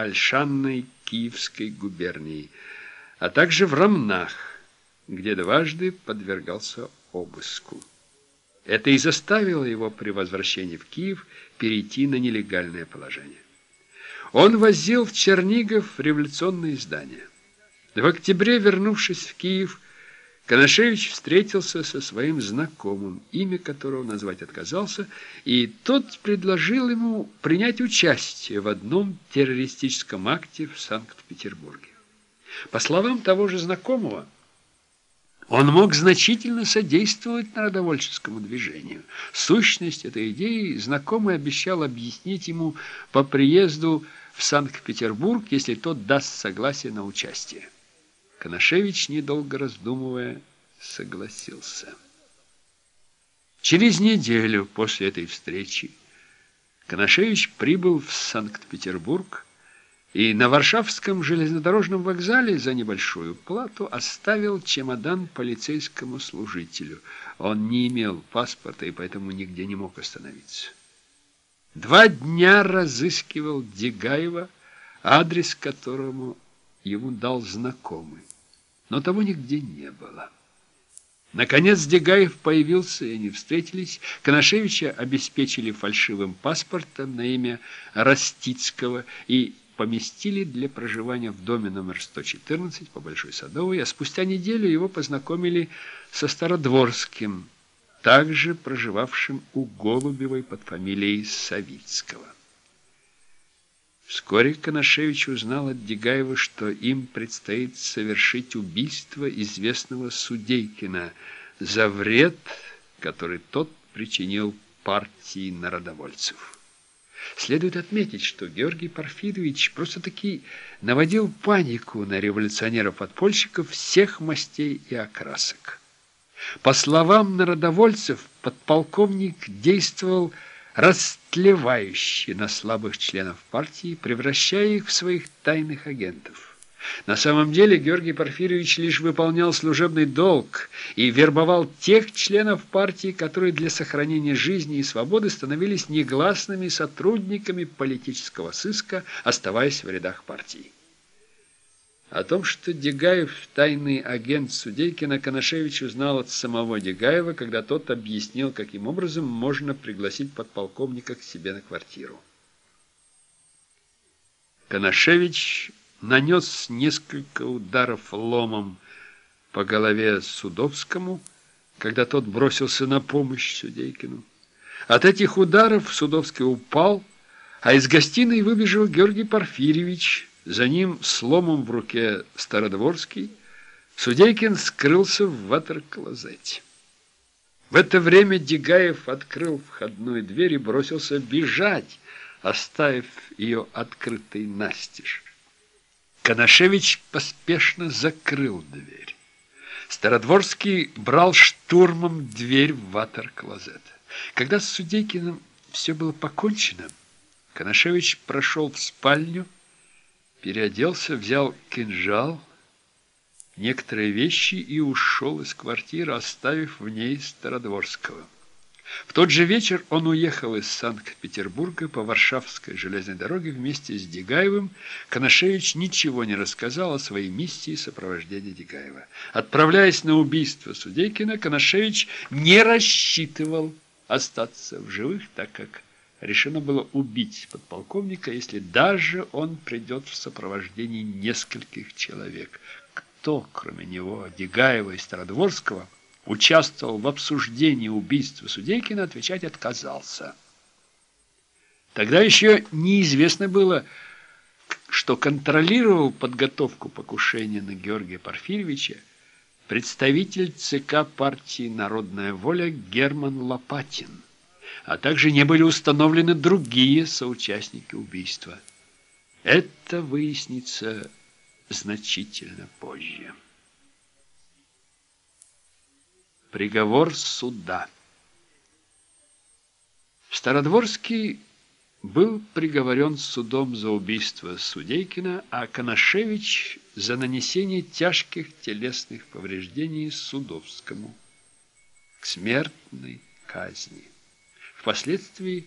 Альшанной Киевской губернии, а также в Рамнах, где дважды подвергался обыску. Это и заставило его при возвращении в Киев перейти на нелегальное положение. Он возил в Чернигов революционные издания. В октябре, вернувшись в Киев, Коношевич встретился со своим знакомым, имя которого назвать отказался, и тот предложил ему принять участие в одном террористическом акте в Санкт-Петербурге. По словам того же знакомого, он мог значительно содействовать народовольческому движению. Сущность этой идеи знакомый обещал объяснить ему по приезду в Санкт-Петербург, если тот даст согласие на участие. Коношевич, недолго раздумывая, согласился. Через неделю после этой встречи Коношевич прибыл в Санкт-Петербург, и на Варшавском железнодорожном вокзале за небольшую плату оставил чемодан полицейскому служителю. Он не имел паспорта и поэтому нигде не мог остановиться. Два дня разыскивал Дегаева, адрес которому ему дал знакомый, но того нигде не было. Наконец Дегаев появился, и они встретились. Коношевича обеспечили фальшивым паспортом на имя Растицкого и поместили для проживания в доме номер 114 по Большой Садовой, а спустя неделю его познакомили со Стародворским, также проживавшим у Голубевой под фамилией Савицкого. Вскоре Коношевич узнал от Дегаева, что им предстоит совершить убийство известного Судейкина за вред, который тот причинил партии народовольцев. Следует отметить, что Георгий Порфирьевич просто-таки наводил панику на революционеров-подпольщиков всех мастей и окрасок. По словам народовольцев, подполковник действовал растлевающе на слабых членов партии, превращая их в своих тайных агентов. На самом деле Георгий Порфирьевич лишь выполнял служебный долг и вербовал тех членов партии, которые для сохранения жизни и свободы становились негласными сотрудниками политического сыска, оставаясь в рядах партии. О том, что Дегаев – тайный агент Судейкина, Коношевич узнал от самого Дегаева, когда тот объяснил, каким образом можно пригласить подполковника к себе на квартиру. Коношевич нанес несколько ударов ломом по голове Судовскому, когда тот бросился на помощь Судейкину. От этих ударов Судовский упал, а из гостиной выбежал Георгий Порфирьевич, за ним с ломом в руке Стародворский. Судейкин скрылся в ватер-клозете. В это время Дегаев открыл входную дверь и бросился бежать, оставив ее открытой настежь. Коношевич поспешно закрыл дверь. Стародворский брал штурмом дверь в ватер-клозет. Когда с Судейкиным все было покончено, Коношевич прошел в спальню, переоделся, взял кинжал, некоторые вещи и ушел из квартиры, оставив в ней Стародворского. В тот же вечер он уехал из Санкт-Петербурга по Варшавской железной дороге вместе с Дегаевым. Коношевич ничего не рассказал о своей миссии сопровождения Дегаева. Отправляясь на убийство Судейкина, Коношевич не рассчитывал остаться в живых, так как решено было убить подполковника, если даже он придет в сопровождении нескольких человек. Кто, кроме него, Дегаева и Стародворского, участвовал в обсуждении убийства Судейкина, отвечать отказался. Тогда еще неизвестно было, что контролировал подготовку покушения на Георгия Порфирьевича представитель ЦК партии «Народная воля» Герман Лопатин, а также не были установлены другие соучастники убийства. Это выяснится значительно позже. Приговор суда. Стародворский был приговорен судом за убийство Судейкина, а Коношевич за нанесение тяжких телесных повреждений Судовскому к смертной казни. Впоследствии